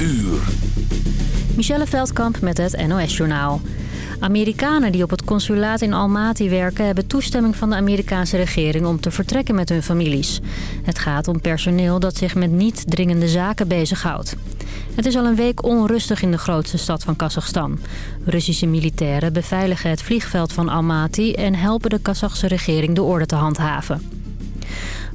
uur. Michelle Veldkamp met het NOS-journaal. Amerikanen die op het consulaat in Almaty werken... hebben toestemming van de Amerikaanse regering om te vertrekken met hun families. Het gaat om personeel dat zich met niet dringende zaken bezighoudt. Het is al een week onrustig in de grootste stad van Kazachstan. Russische militairen beveiligen het vliegveld van Almaty... en helpen de Kazachse regering de orde te handhaven.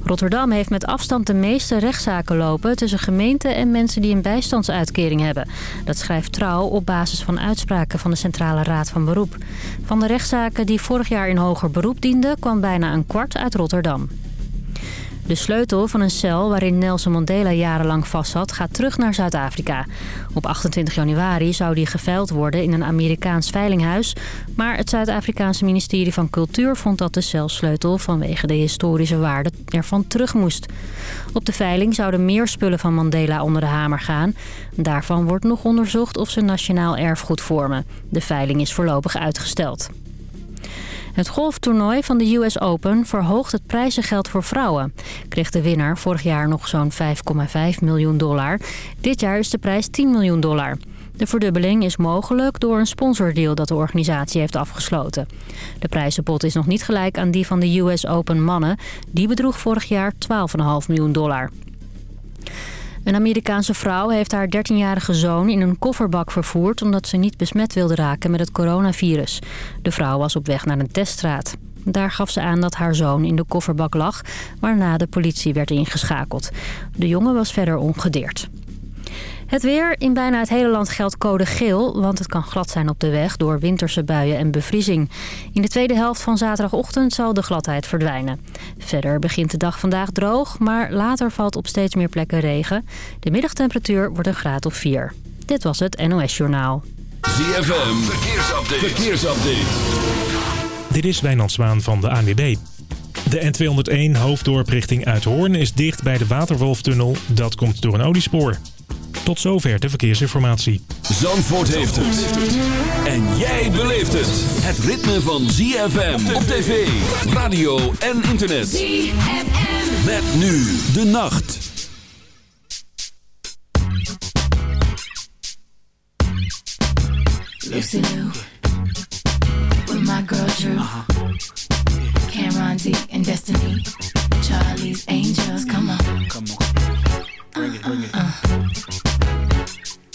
Rotterdam heeft met afstand de meeste rechtszaken lopen... tussen gemeenten en mensen die een bijstandsuitkering hebben. Dat schrijft Trouw op basis van uitspraken van de Centrale Raad van Beroep. Van de rechtszaken die vorig jaar in hoger beroep dienden... kwam bijna een kwart uit Rotterdam. De sleutel van een cel waarin Nelson Mandela jarenlang vastzat gaat terug naar Zuid-Afrika. Op 28 januari zou die geveild worden in een Amerikaans veilinghuis. Maar het Zuid-Afrikaanse ministerie van Cultuur vond dat de celsleutel vanwege de historische waarde ervan terug moest. Op de veiling zouden meer spullen van Mandela onder de hamer gaan. Daarvan wordt nog onderzocht of ze nationaal erfgoed vormen. De veiling is voorlopig uitgesteld. Het golftoernooi van de US Open verhoogt het prijzengeld voor vrouwen. Kreeg de winnaar vorig jaar nog zo'n 5,5 miljoen dollar. Dit jaar is de prijs 10 miljoen dollar. De verdubbeling is mogelijk door een sponsordeal dat de organisatie heeft afgesloten. De prijzenpot is nog niet gelijk aan die van de US Open mannen. Die bedroeg vorig jaar 12,5 miljoen dollar. Een Amerikaanse vrouw heeft haar 13-jarige zoon in een kofferbak vervoerd... omdat ze niet besmet wilde raken met het coronavirus. De vrouw was op weg naar een teststraat. Daar gaf ze aan dat haar zoon in de kofferbak lag... waarna de politie werd ingeschakeld. De jongen was verder ongedeerd. Het weer. In bijna het hele land geldt code geel, want het kan glad zijn op de weg door winterse buien en bevriezing. In de tweede helft van zaterdagochtend zal de gladheid verdwijnen. Verder begint de dag vandaag droog, maar later valt op steeds meer plekken regen. De middagtemperatuur wordt een graad of 4. Dit was het NOS Journaal. ZFM. Verkeersupdate. Verkeersupdate. Dit is Wijnand Zwaan van de ANWB. De N201 hoofddorp richting Uithoorn is dicht bij de Waterwolftunnel. Dat komt door een oliespoor. Tot zover de verkeersinformatie. Zandvoort heeft het. En jij beleeft het. Het ritme van ZFM op tv, radio en internet. ZFM. Met nu de nacht. Lucy Lou. With my girl Drew. Cameron D and Destiny. Charlie's Angels. Come on. Come on. Bring it, bring it.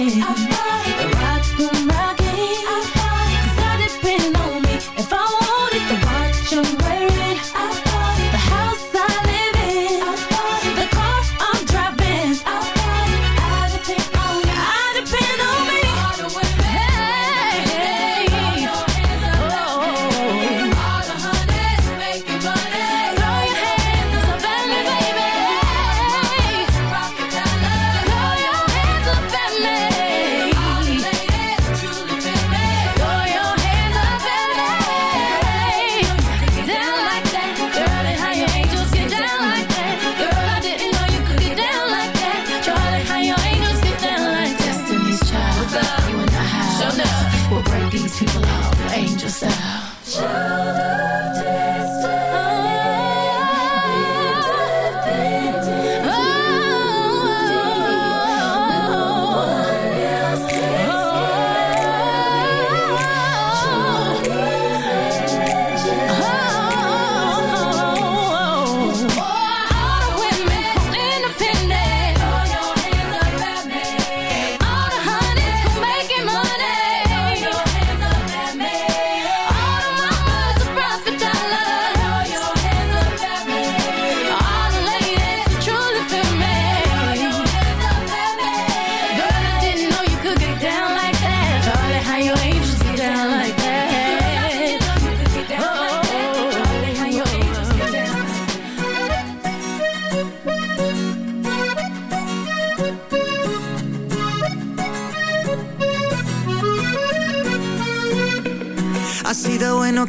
Wearing.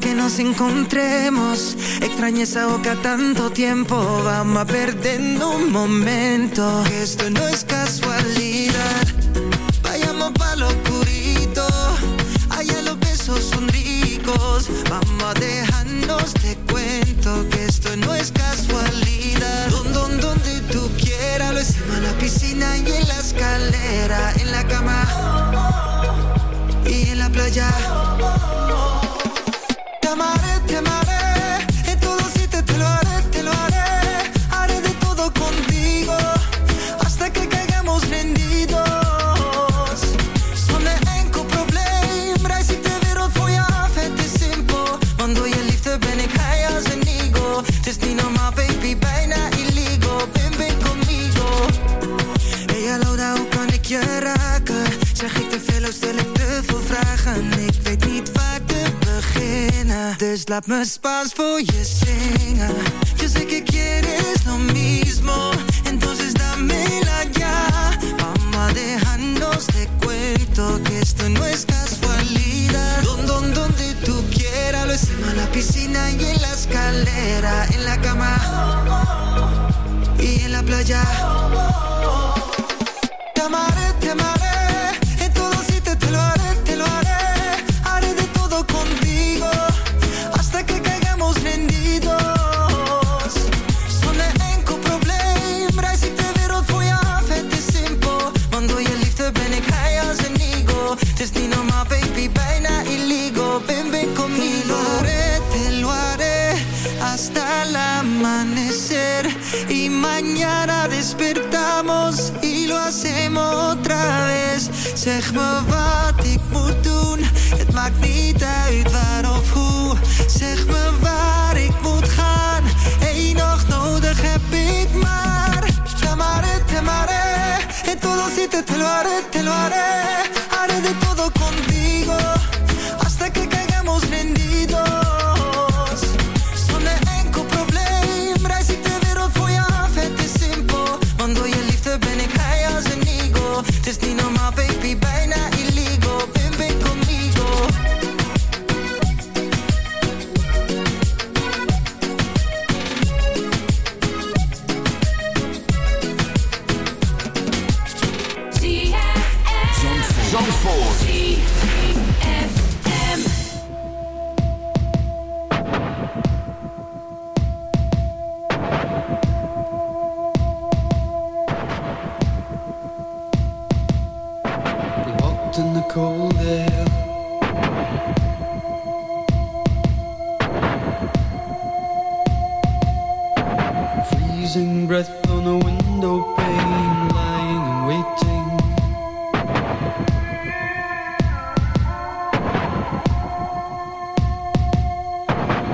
que nos encontremos. Extrañé esa boca tanto tiempo. Vamos a perder un momento. Que Esto no es casualidad. Vayamos pa' lo oscurito. Allá los besos son ricos. Vamos a dejarnos de cuento. Que esto no es casualidad. Don, don, donde tú quieras. Lo hicimos en la piscina y en la escalera. En la cama. Y en la playa laat me spa. Zeg me wat ik moet doen, het maakt niet uit waar of hoe. Zeg me waar ik moet gaan, één nog nodig heb ik maar. Llamare, te en todo si te te lo te.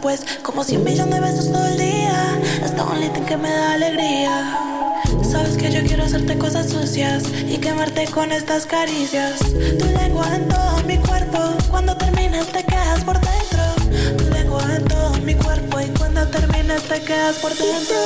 pues Como cien millones de besos todo el día. Hasta un litro que me da alegría. Sabes que yo quiero hacerte cosas sucias Y quemarte con estas caricias. Tu lengua en todo mi cuerpo Cuando terminas te quedas por dentro. Tu lengua en todo mi cuerpo Y cuando terminas te quedas por dentro.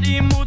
Problemen, maar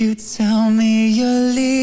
you tell me you're leaving,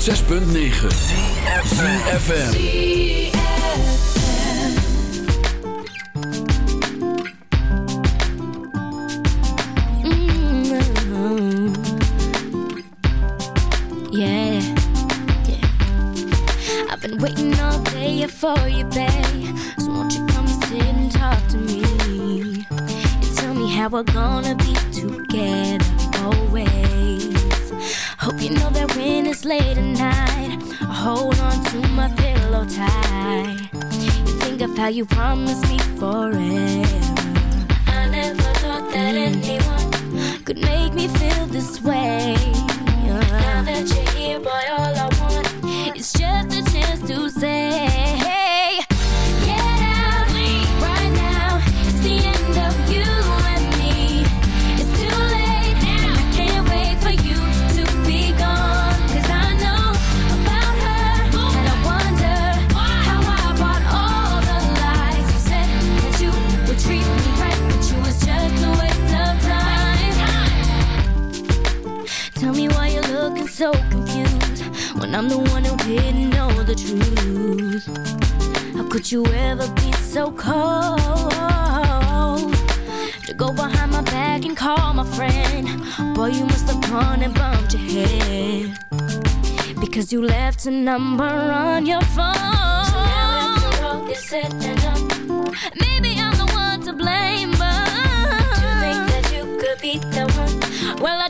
106.9 FM. Could you ever be so cold to go behind my back and call my friend? Boy, you must have gone and bumped your head because you left a number on your phone. So now after all is said and done, maybe I'm the one to blame, but to think that you could be the one. Well, I